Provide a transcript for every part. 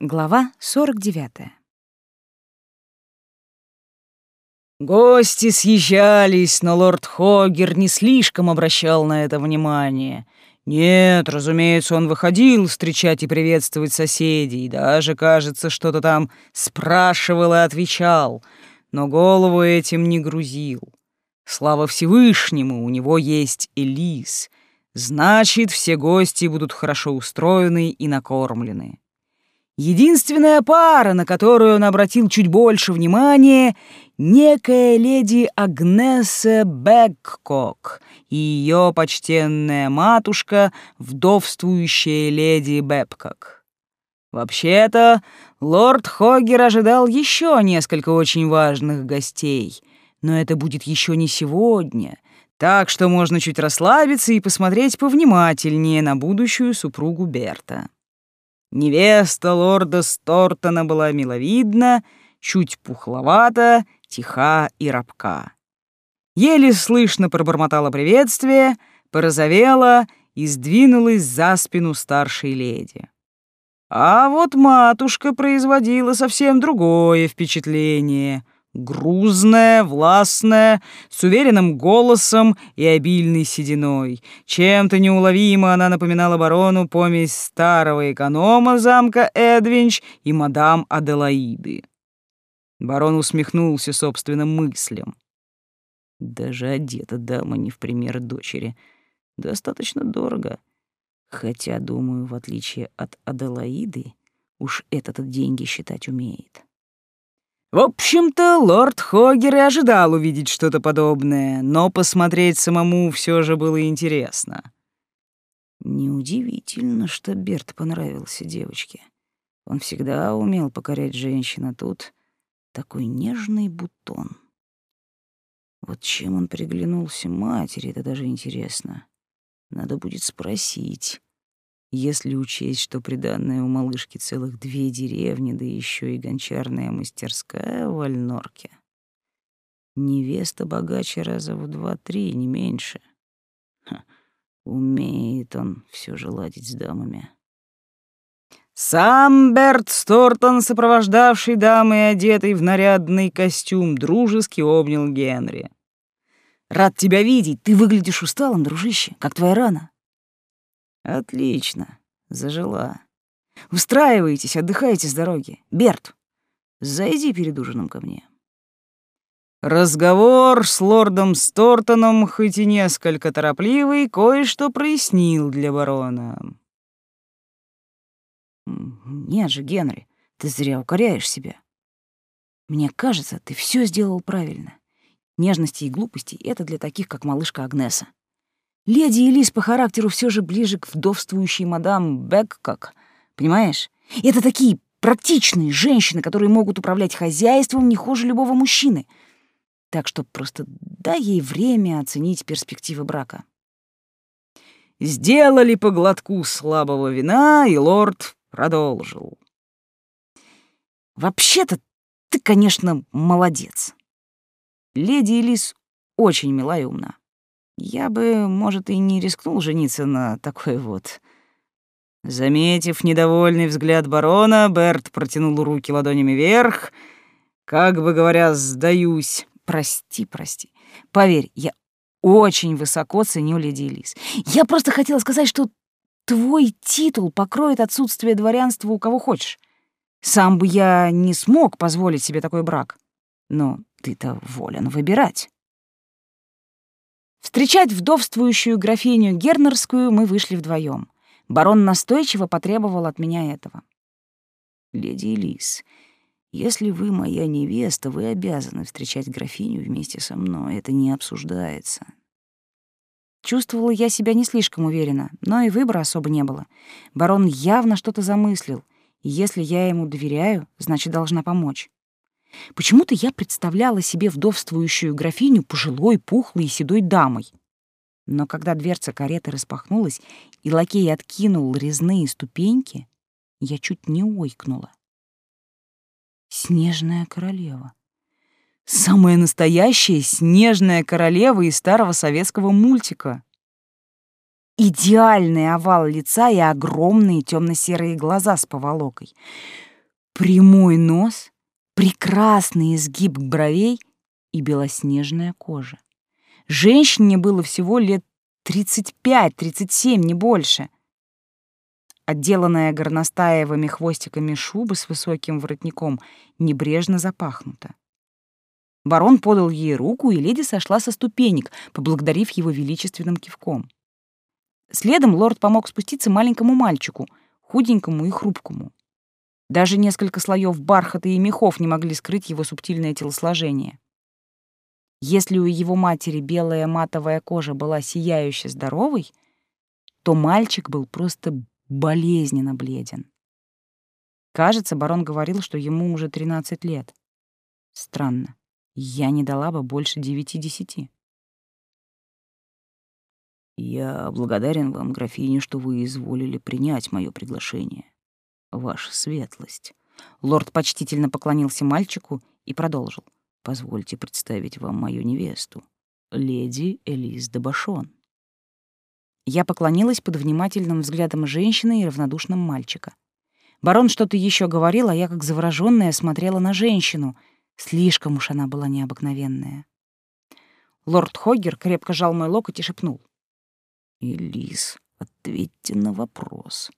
Глава 49. Гости съезжались, но лорд Хогер не слишком обращал на это внимание. Нет, разумеется, он выходил встречать и приветствовать соседей, даже, кажется, что-то там спрашивал и отвечал, но голову этим не грузил. Слава Всевышнему, у него есть Элис. Значит, все гости будут хорошо устроены и накормлены. Единственная пара, на которую он обратил чуть больше внимания, некая леди Агнеса Бэккок и ее почтенная матушка, вдовствующая леди Бэбкок. Вообще-то, лорд Хоггер ожидал еще несколько очень важных гостей, но это будет еще не сегодня, так что можно чуть расслабиться и посмотреть повнимательнее на будущую супругу Берта. Невеста лорда Стортона была миловидна, чуть пухловата, тиха и рабка. Еле слышно пробормотала приветствие, порозовела и сдвинулась за спину старшей леди. А вот матушка производила совсем другое впечатление — грузная, властная, с уверенным голосом и обильной сединой. Чем-то неуловимо она напоминала барону помесь старого эконома замка Эдвинч и мадам Аделаиды. Барон усмехнулся собственным мыслям. Даже одета дама не в пример дочери. Достаточно дорого. Хотя, думаю, в отличие от Аделаиды, уж этот деньги считать умеет. В общем-то, лорд Хогер и ожидал увидеть что-то подобное, но посмотреть самому все же было интересно. Неудивительно, что Берт понравился девочке. Он всегда умел покорять женщин, а тут такой нежный бутон. Вот чем он приглянулся матери, это даже интересно. Надо будет спросить. Если учесть, что приданное у малышки целых две деревни, да еще и гончарная мастерская в Альнорке. Невеста богаче раза в два-три, не меньше. Ха, умеет он все же ладить с дамами. Сам Берт Стортон, сопровождавший дамы одетый в нарядный костюм, дружески обнял Генри. «Рад тебя видеть. Ты выглядишь усталым, дружище, как твоя рана». Отлично. Зажила. Устраивайтесь, отдыхайте с дороги. Берт, зайди перед ужином ко мне. Разговор с лордом Стортоном, хоть и несколько торопливый, кое-что прояснил для барона. Нет же, Генри, ты зря укоряешь себя. Мне кажется, ты все сделал правильно. Нежности и глупости — это для таких, как малышка Агнеса. Леди Элис по характеру все же ближе к вдовствующей мадам Беккок, понимаешь? Это такие практичные женщины, которые могут управлять хозяйством не хуже любого мужчины. Так что просто дай ей время оценить перспективы брака. Сделали по глотку слабого вина, и лорд продолжил. «Вообще-то ты, конечно, молодец. Леди Элис очень мила и умна. Я бы, может, и не рискнул жениться на такой вот. Заметив недовольный взгляд барона, Берт протянул руки ладонями вверх, как бы говоря, сдаюсь. Прости, прости. Поверь, я очень высоко ценю леди Элис. Я просто хотела сказать, что твой титул покроет отсутствие дворянства у кого хочешь. Сам бы я не смог позволить себе такой брак. Но ты-то волен выбирать. Встречать вдовствующую графиню Гернерскую мы вышли вдвоем. Барон настойчиво потребовал от меня этого. «Леди Элис, если вы моя невеста, вы обязаны встречать графиню вместе со мной. Это не обсуждается». Чувствовала я себя не слишком уверенно, но и выбора особо не было. Барон явно что-то замыслил, и если я ему доверяю, значит, должна помочь. Почему-то я представляла себе вдовствующую графиню пожилой, пухлой и седой дамой. Но когда дверца кареты распахнулась, и лакей откинул резные ступеньки, я чуть не ойкнула. Снежная королева. Самая настоящая снежная королева из старого советского мультика. Идеальный овал лица и огромные темно-серые глаза с поволокой — Прямой нос, прекрасный изгиб бровей и белоснежная кожа. Женщине было всего лет 35-37, не больше. Отделанная горностаевыми хвостиками шуба с высоким воротником небрежно запахнута. Барон подал ей руку, и леди сошла со ступенек, поблагодарив его величественным кивком. Следом лорд помог спуститься маленькому мальчику, худенькому и хрупкому. Даже несколько слоев бархата и мехов не могли скрыть его субтильное телосложение. Если у его матери белая матовая кожа была сияюще здоровой, то мальчик был просто болезненно бледен. Кажется, барон говорил, что ему уже 13 лет. Странно. Я не дала бы больше девяти-десяти. Я благодарен вам, графиня, что вы изволили принять мое приглашение. Ваша светлость. Лорд почтительно поклонился мальчику и продолжил. Позвольте представить вам мою невесту, леди Элис де Башон. Я поклонилась под внимательным взглядом женщины и равнодушным мальчика. Барон что-то еще говорил, а я, как заворожённая, смотрела на женщину. Слишком уж она была необыкновенная. Лорд Хоггер крепко жал мой локоть и шепнул. «Элис, ответьте на вопрос».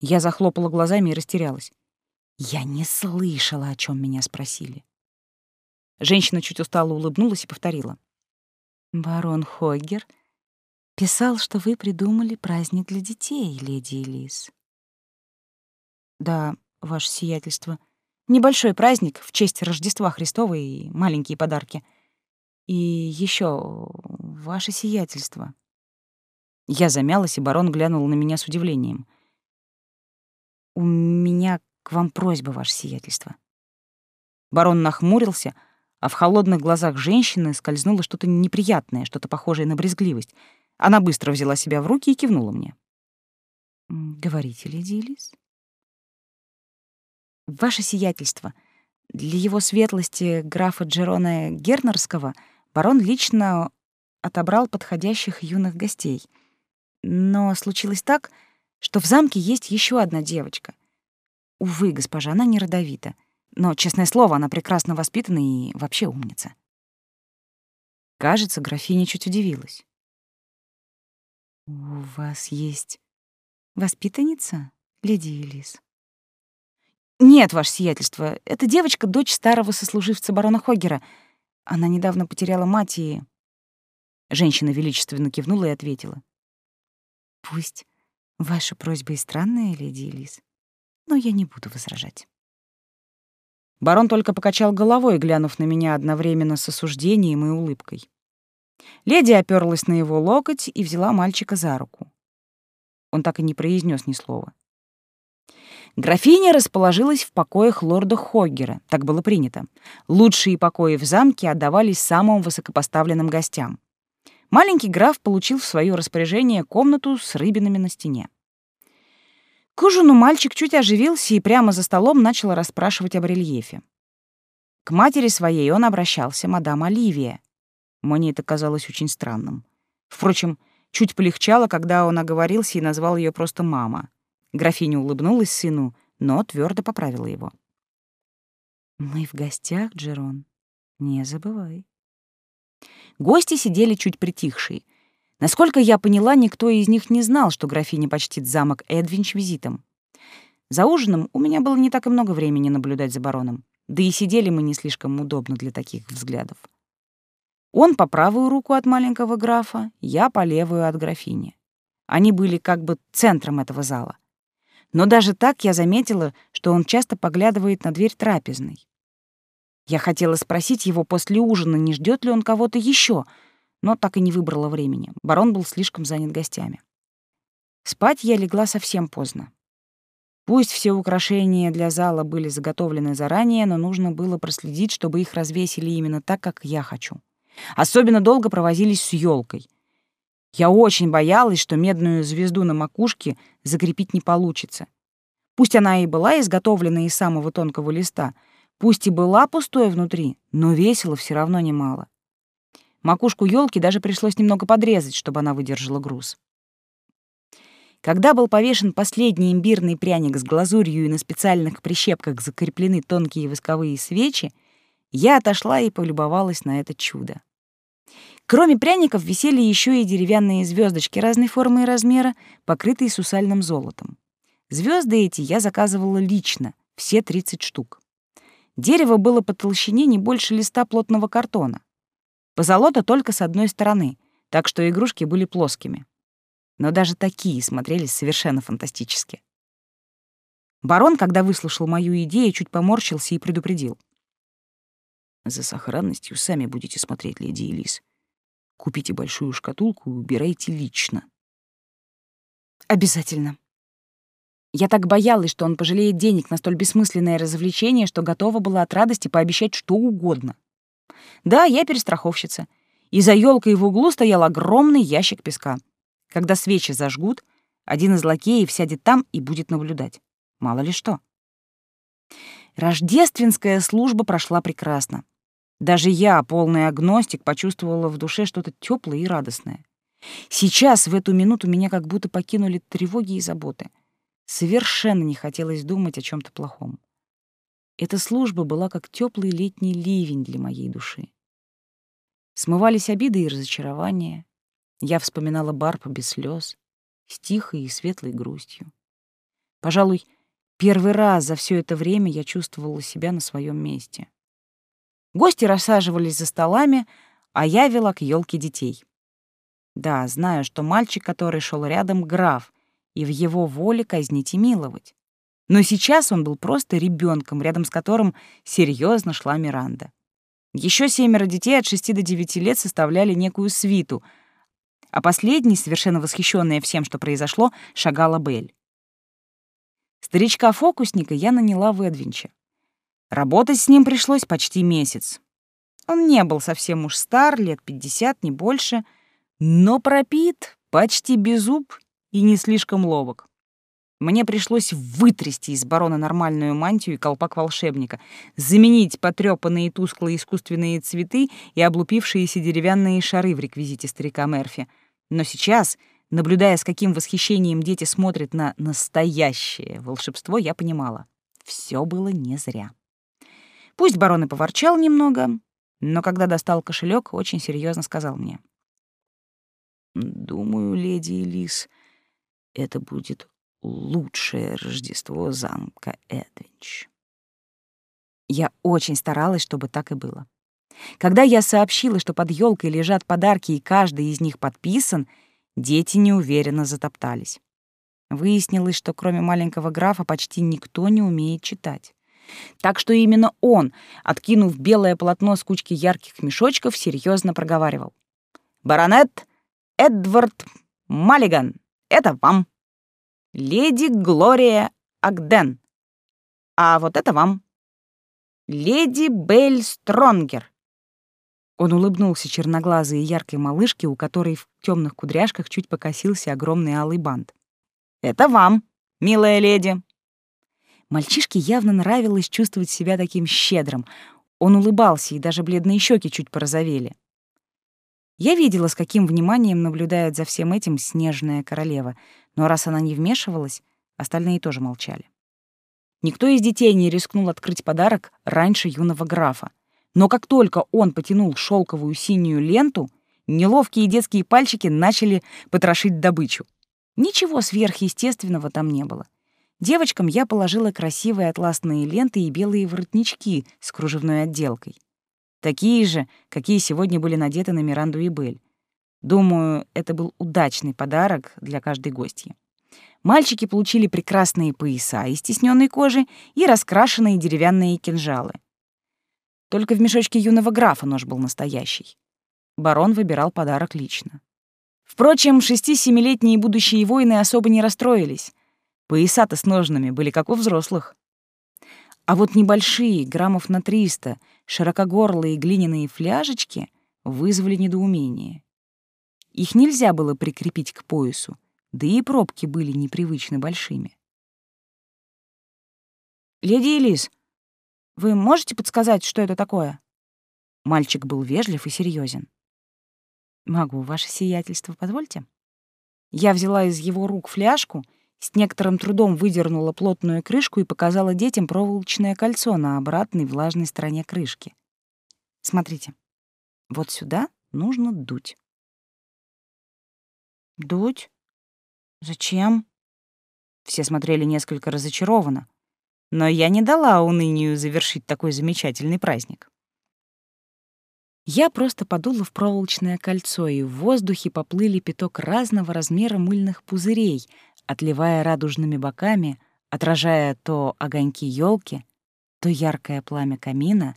Я захлопала глазами и растерялась. Я не слышала, о чем меня спросили. Женщина чуть устало улыбнулась и повторила. «Барон Хоггер писал, что вы придумали праздник для детей, леди Элис». «Да, ваше сиятельство. Небольшой праздник в честь Рождества Христова и маленькие подарки. И еще ваше сиятельство». Я замялась, и барон глянул на меня с удивлением. «У меня к вам просьба, ваше сиятельство». Барон нахмурился, а в холодных глазах женщины скользнуло что-то неприятное, что-то похожее на брезгливость. Она быстро взяла себя в руки и кивнула мне. «Говорите, леди Элис?» «Ваше сиятельство, для его светлости графа Джерона Гернерского барон лично отобрал подходящих юных гостей. Но случилось так, что в замке есть еще одна девочка. Увы, госпожа, она не родовита — но, честное слово, она прекрасно воспитана и вообще умница. Кажется, графиня чуть удивилась. «У вас есть воспитанница, леди Элис?» «Нет, ваше сиятельство, эта девочка — дочь старого сослуживца барона Хоггера. Она недавно потеряла мать и...» Женщина величественно кивнула и ответила. «Пусть ваша просьба и странная, леди Элис, но я не буду возражать». Барон только покачал головой, глянув на меня одновременно с осуждением и улыбкой. Леди оперлась на его локоть и взяла мальчика за руку. Он так и не произнес ни слова. Графиня расположилась в покоях лорда Хоггера, так было принято. Лучшие покои в замке отдавались самым высокопоставленным гостям. Маленький граф получил в свое распоряжение комнату с рыбинами на стене. К ужину мальчик чуть оживился и прямо за столом начал расспрашивать об рельефе. К матери своей он обращался, мадам Оливия. Мне это казалось очень странным. Впрочем, чуть полегчало, когда он оговорился и назвал ее просто мама. Графиня улыбнулась сыну, но твердо поправила его. «Мы в гостях, Джерон. Не забывай». Гости сидели чуть притихшие — Насколько я поняла, никто из них не знал, что графиня почтит замок Эдвинч визитом. За ужином у меня было не так и много времени наблюдать за бароном, да и сидели мы не слишком удобно для таких взглядов. Он по правую руку от маленького графа, я по левую от графини. Они были как бы центром этого зала. Но даже так я заметила, что он часто поглядывает на дверь трапезной. Я хотела спросить его после ужина, не ждет ли он кого-то еще, но так и не выбрала времени. Барон был слишком занят гостями. Спать я легла совсем поздно. Пусть все украшения для зала были заготовлены заранее, но нужно было проследить, чтобы их развесили именно так, как я хочу. Особенно долго провозились с елкой. Я очень боялась, что медную звезду на макушке закрепить не получится. Пусть она и была изготовлена из самого тонкого листа, пусть и была пустой внутри, но весила все равно немало. Макушку елки даже пришлось немного подрезать, чтобы она выдержала груз. Когда был повешен последний имбирный пряник с глазурью и на специальных прищепках закреплены тонкие восковые свечи, я отошла и полюбовалась на это чудо. Кроме пряников висели еще и деревянные звездочки разной формы и размера, покрытые сусальным золотом. Звезды эти я заказывала лично, все 30 штук. Дерево было по толщине не больше листа плотного картона. Позолота только с одной стороны, так что игрушки были плоскими. Но даже такие смотрелись совершенно фантастически. Барон, когда выслушал мою идею, чуть поморщился и предупредил. «За сохранностью сами будете смотреть, леди Элис. Купите большую шкатулку и убирайте лично». «Обязательно», я так боялась, что он пожалеет денег на столь бессмысленное развлечение, что готова была от радости пообещать что угодно. Да, я перестраховщица. И за елкой в углу стоял огромный ящик песка. Когда свечи зажгут, один из лакеев сядет там и будет наблюдать. Мало ли что. Рождественская служба прошла прекрасно. Даже я, полный агностик, почувствовала в душе что-то теплое и радостное. Сейчас, в эту минуту, меня как будто покинули тревоги и заботы — Совершенно не хотелось думать о чем то плохом. Эта служба была как теплый летний ливень для моей души. Смывались обиды и разочарования. Я вспоминала Барпа без слез, с тихой и светлой грустью. Пожалуй, первый раз за все это время я чувствовала себя на своем месте. Гости рассаживались за столами, а я вела к елке детей. Да, знаю, что мальчик, который шел рядом, граф, и в его воле казнить и миловать. Но сейчас он был просто ребенком, рядом с которым серьезно шла Миранда. Еще семеро детей от шести до девяти лет составляли некую свиту, а последний, совершенно восхищенная всем, что произошло, шагала Бель. Старичка-фокусника я наняла в Эдвинче. Работать с ним пришлось почти месяц. Он не был совсем уж стар, лет пятьдесят, не больше, но пропит, почти без зуб и не слишком ловок. Мне пришлось вытрясти из барона нормальную мантию и колпак волшебника, заменить потрёпанные тусклые искусственные цветы и облупившиеся деревянные шары в реквизите старика Мерфи. Но сейчас, наблюдая, с каким восхищением дети смотрят на настоящее волшебство, я понимала — все было не зря. Пусть барон и поворчал немного, но когда достал кошелек, очень серьезно сказал мне. «Думаю, леди Элис, — это будет лучшее Рождество замка Эдвинч. Я очень старалась, чтобы так и было. Когда я сообщила, что под елкой лежат подарки и каждый из них подписан, дети неуверенно затоптались. Выяснилось, что кроме маленького графа почти никто не умеет читать. Так что именно он, откинув белое полотно с кучки ярких мешочков, серьезно проговаривал. «Баронет Эдвард Маллиган!» Это вам. Леди Глория Агден. А вот это вам. Леди Белль Стронгер. Он улыбнулся черноглазой и яркой малышке, у которой в темных кудряшках чуть покосился огромный алый бант. «Это вам, милая леди!» Мальчишке явно нравилось чувствовать себя таким щедрым. Он улыбался, и даже бледные щеки чуть порозовели. Я видела, с каким вниманием наблюдает за всем этим снежная королева, но раз она не вмешивалась, остальные тоже молчали. Никто из детей не рискнул открыть подарок раньше юного графа. Но как только он потянул шелковую синюю ленту, неловкие детские пальчики начали потрошить добычу. Ничего сверхъестественного там не было. Девочкам я положила красивые атласные ленты и белые воротнички с кружевной отделкой. Такие же, какие сегодня были надеты на Миранду и Бель. Думаю, это был удачный подарок для каждой гостьи. Мальчики получили прекрасные пояса из тисненной кожи и раскрашенные деревянные кинжалы. Только в мешочке юного графа нож был настоящий. Барон выбирал подарок лично. Впрочем, шести-семилетние будущие воины особо не расстроились. Пояса-то с ножнами были как у взрослых. А вот небольшие, граммов на 300, широкогорлые глиняные фляжечки вызвали недоумение. Их нельзя было прикрепить к поясу, да и пробки были непривычно большими. «Леди Элис, вы можете подсказать, что это такое?» Мальчик был вежлив и серьезен. «Могу, ваше сиятельство, позвольте». Я взяла из его рук фляжку, с некоторым трудом выдернула плотную крышку и показала детям проволочное кольцо на обратной влажной стороне крышки. Смотрите, вот сюда нужно дуть. Дуть? Зачем? Все смотрели несколько разочарованно, но я не дала унынию завершить такой замечательный праздник. Я просто подула в проволочное кольцо, и в воздухе поплыли пяток разного размера мыльных пузырей, отливая радужными боками, отражая то огоньки елки, то яркое пламя камина,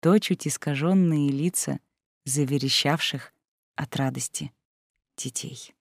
то чуть искаженные лица заверещавших от радости детей.